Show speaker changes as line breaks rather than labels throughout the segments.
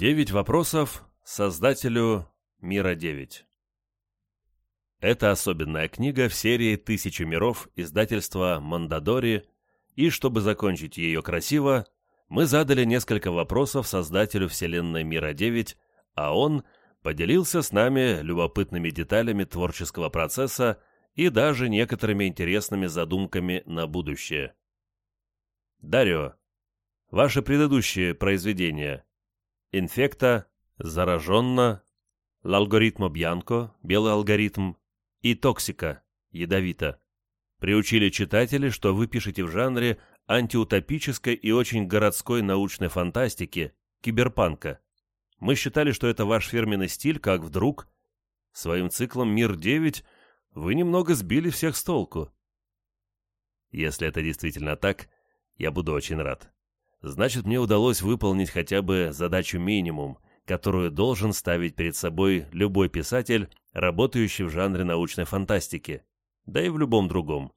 Девять вопросов создателю Мира 9. Это особенная книга в серии «Тысячи миров» издательства «Мандадори», и чтобы закончить ее красиво, мы задали несколько вопросов создателю вселенной Мира 9, а он поделился с нами любопытными деталями творческого процесса и даже некоторыми интересными задумками на будущее. Дарио, ваши предыдущие произведения «Инфекта», «Зараженно», «L'algoritmo Бьянко», «Белый алгоритм» и «Токсика», «Ядовито» приучили читателей, что вы пишете в жанре антиутопической и очень городской научной фантастики, киберпанка. Мы считали, что это ваш фирменный стиль, как вдруг... Своим циклом «Мир-9» вы немного сбили всех с толку. Если это действительно так, я буду очень рад. Значит, мне удалось выполнить хотя бы задачу минимум, которую должен ставить перед собой любой писатель, работающий в жанре научной фантастики, да и в любом другом.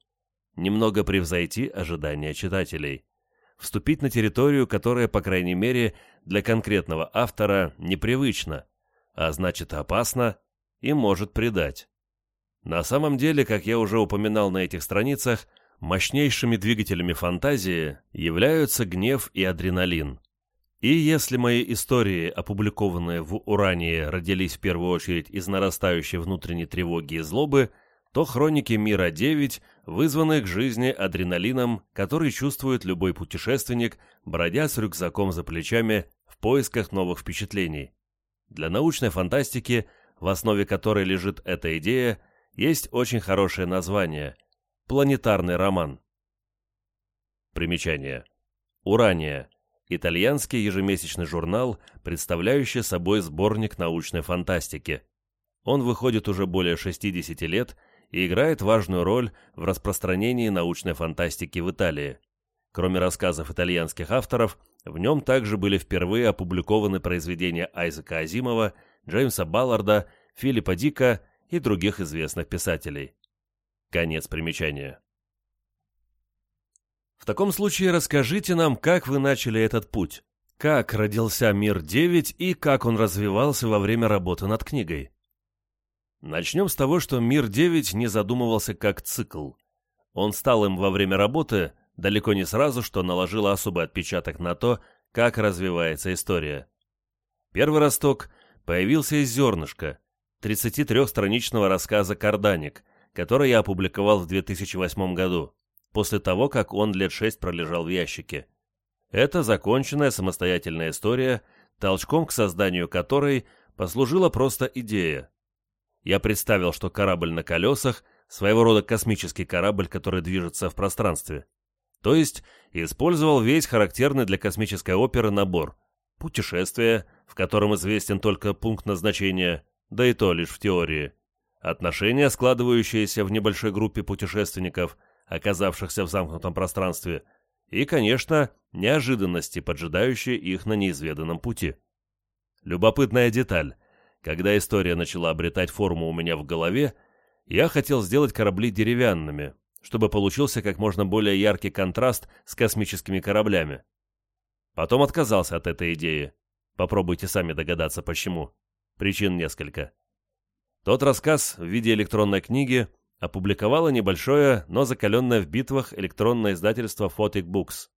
Немного превзойти ожидания читателей. Вступить на территорию, которая, по крайней мере, для конкретного автора непривычна, а значит опасна и может предать. На самом деле, как я уже упоминал на этих страницах, мощнейшими двигателями фантазии являются гнев и адреналин. И если мои истории, опубликованные в Урании, родились в первую очередь из нарастающей внутренней тревоги и злобы, то хроники Мира-9 вызваны к жизни адреналином, который чувствует любой путешественник, бродя с рюкзаком за плечами в поисках новых впечатлений. Для научной фантастики, в основе которой лежит эта идея, есть очень хорошее название – «Планетарный роман». Примечание. «Урания» – итальянский ежемесячный журнал, представляющий собой сборник научной фантастики. Он выходит уже более 60 лет и играет важную роль в распространении научной фантастики в Италии. Кроме рассказов итальянских авторов, в нем также были впервые опубликованы произведения Айзека Азимова, Джеймса Балларда, Филиппа Дика и других известных писателей. Конец примечания. В таком случае расскажите нам, как вы начали этот путь, как родился Мир-9 и как он развивался во время работы над книгой. Начнем с того, что Мир-9 не задумывался как цикл. Он стал им во время работы далеко не сразу, что наложило особый отпечаток на то, как развивается история. Первый росток появился из зернышка, 33-страничного рассказа «Карданик», который я опубликовал в 2008 году, после того, как он лет шесть пролежал в ящике. Это законченная самостоятельная история, толчком к созданию которой послужила просто идея. Я представил, что корабль на колесах – своего рода космический корабль, который движется в пространстве. То есть использовал весь характерный для космической оперы набор. Путешествие, в котором известен только пункт назначения, да и то лишь в теории. Отношения, складывающиеся в небольшой группе путешественников, оказавшихся в замкнутом пространстве, и, конечно, неожиданности, поджидающие их на неизведанном пути. Любопытная деталь. Когда история начала обретать форму у меня в голове, я хотел сделать корабли деревянными, чтобы получился как можно более яркий контраст с космическими кораблями. Потом отказался от этой идеи. Попробуйте сами догадаться, почему. Причин несколько. Тот рассказ в виде электронной книги опубликовало небольшое, но закаленное в битвах электронное издательство Photic Books.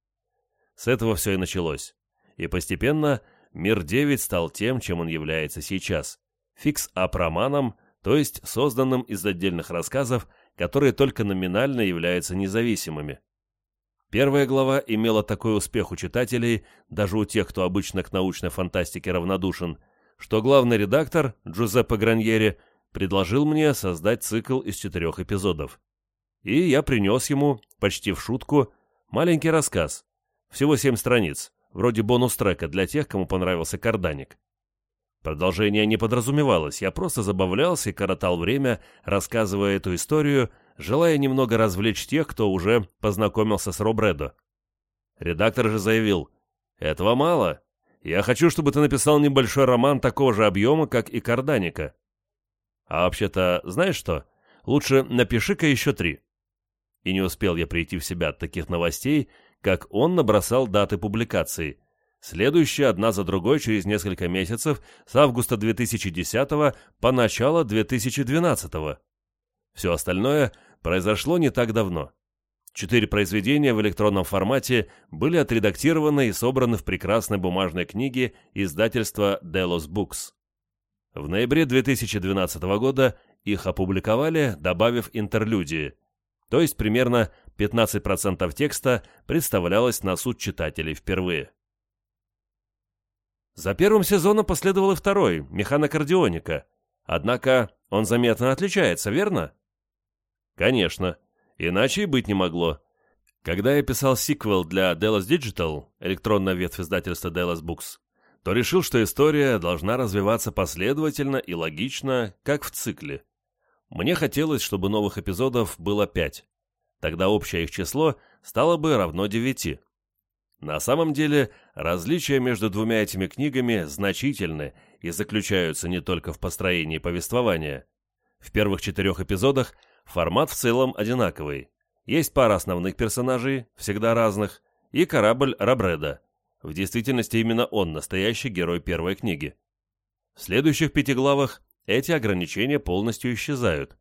С этого все и началось. И постепенно Мир-9 стал тем, чем он является сейчас. Фикс-ап-романом, то есть созданным из отдельных рассказов, которые только номинально являются независимыми. Первая глава имела такой успех у читателей, даже у тех, кто обычно к научной фантастике равнодушен, что главный редактор, Джузеппе Граньери, предложил мне создать цикл из четырех эпизодов. И я принес ему, почти в шутку, маленький рассказ, всего семь страниц, вроде бонус-трека для тех, кому понравился карданик. Продолжение не подразумевалось, я просто забавлялся и коротал время, рассказывая эту историю, желая немного развлечь тех, кто уже познакомился с Робредо. Редактор же заявил, «Этого мало. Я хочу, чтобы ты написал небольшой роман такого же объема, как и Карданика». «А вообще-то, знаешь что? Лучше напиши-ка еще три». И не успел я прийти в себя от таких новостей, как он набросал даты публикаций. следующие одна за другой через несколько месяцев с августа 2010 по начало 2012. Все остальное произошло не так давно. Четыре произведения в электронном формате были отредактированы и собраны в прекрасной бумажной книге издательства Delos Books. В ноябре 2012 года их опубликовали, добавив интерлюдии, то есть примерно 15% текста представлялось на суд читателей впервые. За первым сезоном последовал и второй, «Механокардионика», однако он заметно отличается, верно? Конечно. Иначе и быть не могло. Когда я писал сиквел для Delos Digital, электронная ветвь издательства Delos Books, то решил, что история должна развиваться последовательно и логично, как в цикле. Мне хотелось, чтобы новых эпизодов было пять. Тогда общее их число стало бы равно девяти. На самом деле, различия между двумя этими книгами значительны и заключаются не только в построении повествования. В первых четырех эпизодах Формат в целом одинаковый. Есть пара основных персонажей, всегда разных, и корабль Рабреда. В действительности именно он настоящий герой первой книги. В следующих пяти главах эти ограничения полностью исчезают.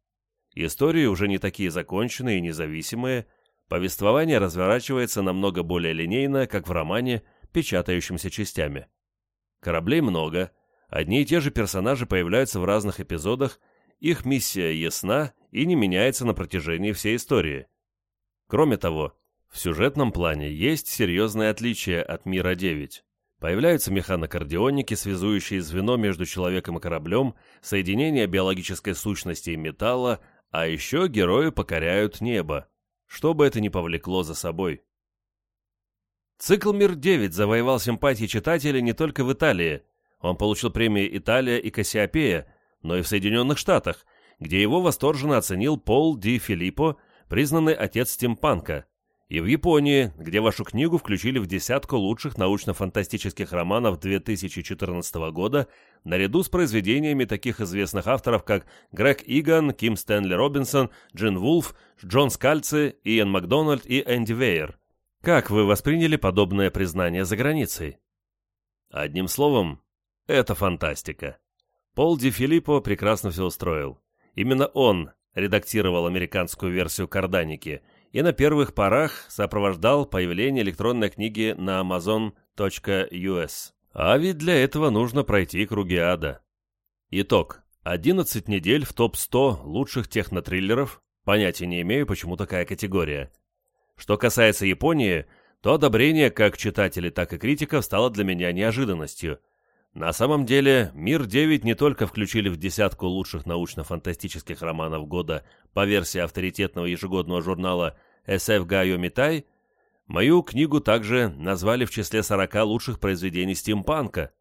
Истории уже не такие законченные и независимые, повествование разворачивается намного более линейно, как в романе, печатающимся частями. Кораблей много, одни и те же персонажи появляются в разных эпизодах, их миссия ясна и не меняется на протяжении всей истории. Кроме того, в сюжетном плане есть серьезные отличия от Мира-9. Появляются механокардионики, связующие звено между человеком и кораблем, соединение биологической сущности и металла, а еще герои покоряют небо, что бы это ни повлекло за собой. Цикл «Мир-9» завоевал симпатии читателей не только в Италии. Он получил премии «Италия» и «Кассиопея», но и в Соединенных Штатах, где его восторженно оценил Пол Ди Филиппо, признанный отец стимпанка, и в Японии, где вашу книгу включили в десятку лучших научно-фантастических романов 2014 года, наряду с произведениями таких известных авторов, как Грег Иган, Ким Стэнли Робинсон, Джин Вулф, Джон Скальци, Иэн Макдональд и Энди Вейер. Как вы восприняли подобное признание за границей? Одним словом, это фантастика. Пол Ди Филиппо прекрасно все устроил. Именно он редактировал американскую версию Карданики и на первых порах сопровождал появление электронной книги на amazon.us. А ведь для этого нужно пройти круги ада. Итог. 11 недель в топ-100 лучших технотриллеров. Понятия не имею, почему такая категория. Что касается Японии, то одобрение как читателей, так и критиков стало для меня неожиданностью – на самом деле, «Мир-9» не только включили в десятку лучших научно-фантастических романов года по версии авторитетного ежегодного журнала SF Gaio Mitai, мою книгу также назвали в числе 40 лучших произведений стимпанка,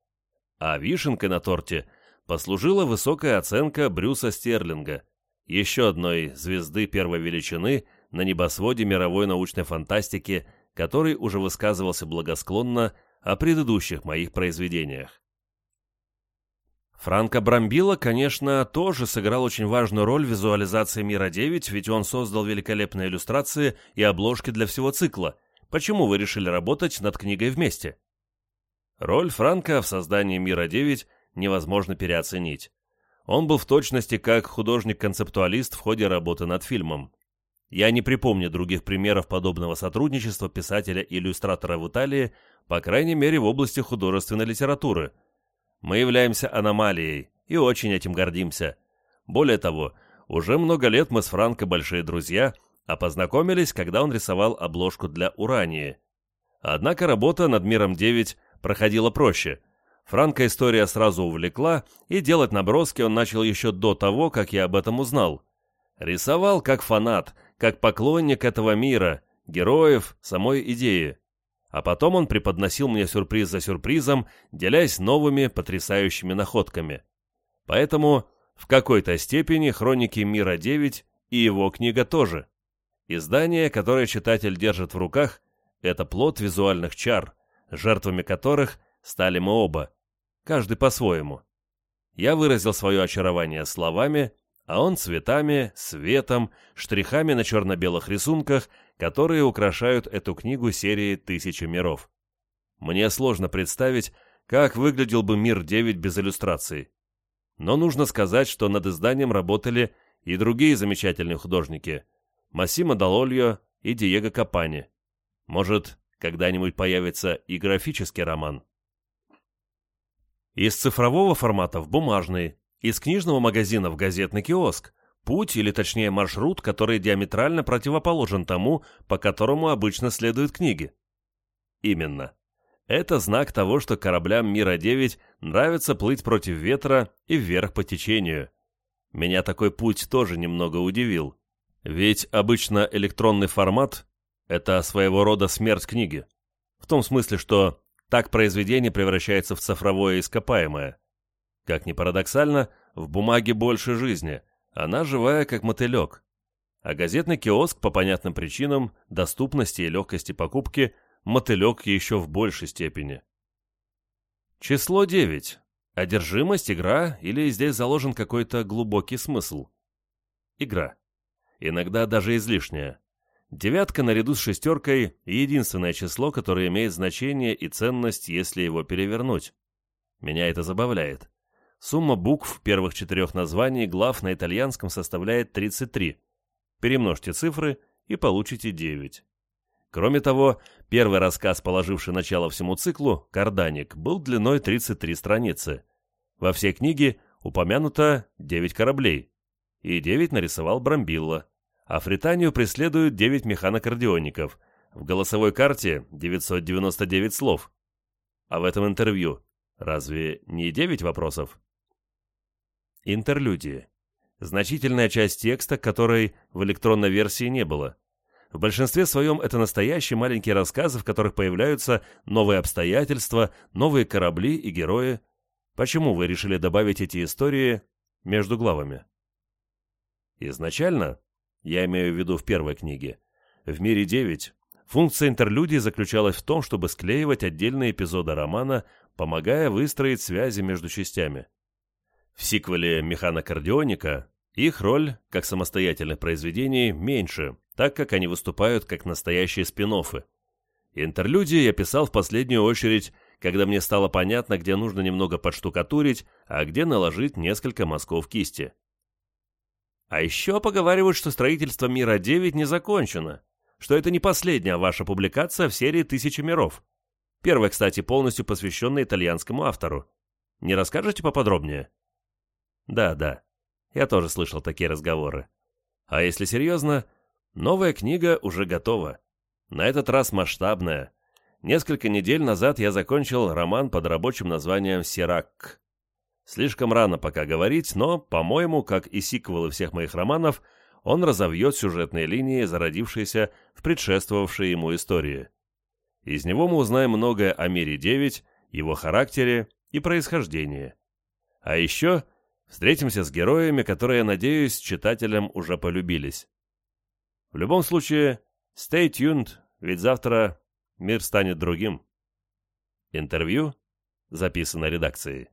а вишенкой на торте послужила высокая оценка Брюса Стерлинга, еще одной звезды первой величины на небосводе мировой научной фантастики, который уже высказывался благосклонно о предыдущих моих произведениях. Франко Брамбило, конечно, тоже сыграл очень важную роль в визуализации «Мира 9», ведь он создал великолепные иллюстрации и обложки для всего цикла. Почему вы решили работать над книгой вместе? Роль Франка в создании «Мира 9» невозможно переоценить. Он был в точности как художник-концептуалист в ходе работы над фильмом. Я не припомню других примеров подобного сотрудничества писателя и иллюстратора в Италии, по крайней мере в области художественной литературы – мы являемся аномалией и очень этим гордимся. Более того, уже много лет мы с Франко большие друзья, а познакомились, когда он рисовал обложку для «Урании». Однако работа над «Миром-9» проходила проще. Франко история сразу увлекла, и делать наброски он начал еще до того, как я об этом узнал. Рисовал как фанат, как поклонник этого мира, героев, самой идеи а потом он преподносил мне сюрприз за сюрпризом, делясь новыми потрясающими находками. Поэтому в какой-то степени «Хроники мира 9» и его книга тоже. Издание, которое читатель держит в руках, это плод визуальных чар, жертвами которых стали мы оба, каждый по-своему. Я выразил свое очарование словами, а он цветами, светом, штрихами на черно-белых рисунках, которые украшают эту книгу серии «Тысячи миров». Мне сложно представить, как выглядел бы «Мир-9» без иллюстраций. Но нужно сказать, что над изданием работали и другие замечательные художники – Массимо Далольо и Диего Капани. Может, когда-нибудь появится и графический роман. Из цифрового формата в бумажный, из книжного магазина в газетный киоск, путь или точнее маршрут, который диаметрально противоположен тому, по которому обычно следуют книги. Именно. Это знак того, что кораблям Мира-9 нравится плыть против ветра и вверх по течению. Меня такой путь тоже немного удивил. Ведь обычно электронный формат – это своего рода смерть книги. В том смысле, что так произведение превращается в цифровое ископаемое. Как ни парадоксально, в бумаге больше жизни, она живая, как мотылек. А газетный киоск, по понятным причинам, доступности и легкости покупки, мотылек еще в большей степени. Число 9. Одержимость, игра или здесь заложен какой-то глубокий смысл? Игра. Иногда даже излишняя. Девятка наряду с шестеркой – единственное число, которое имеет значение и ценность, если его перевернуть. Меня это забавляет. Сумма букв первых четырех названий глав на итальянском составляет 33. Перемножьте цифры и получите 9. Кроме того, первый рассказ, положивший начало всему циклу, «Карданик», был длиной 33 страницы. Во всей книге упомянуто 9 кораблей, и 9 нарисовал Брамбилла, а Фританию преследуют 9 механокардиоников, в голосовой карте 999 слов. А в этом интервью разве не 9 вопросов? Интерлюдии. Значительная часть текста, которой в электронной версии не было – в большинстве своем это настоящие маленькие рассказы, в которых появляются новые обстоятельства, новые корабли и герои. Почему вы решили добавить эти истории между главами? Изначально, я имею в виду в первой книге, в «Мире 9» функция интерлюдии заключалась в том, чтобы склеивать отдельные эпизоды романа, помогая выстроить связи между частями. В сиквеле «Механокардионика» их роль, как самостоятельных произведений, меньше, так как они выступают как настоящие спин -оффы. Интерлюдии я писал в последнюю очередь, когда мне стало понятно, где нужно немного подштукатурить, а где наложить несколько мазков кисти. А еще поговаривают, что строительство Мира-9 не закончено, что это не последняя ваша публикация в серии «Тысячи миров». Первая, кстати, полностью посвященная итальянскому автору. Не расскажете поподробнее? Да, да, я тоже слышал такие разговоры. А если серьезно, Новая книга уже готова. На этот раз масштабная. Несколько недель назад я закончил роман под рабочим названием «Сирак». Слишком рано пока говорить, но, по-моему, как и сиквелы всех моих романов, он разовьет сюжетные линии, зародившиеся в предшествовавшей ему истории. Из него мы узнаем многое о мире 9, его характере и происхождении. А еще встретимся с героями, которые, надеюсь, читателям уже полюбились. В любом случае, stay tuned, ведь завтра мир станет другим. Интервью записано редакцией.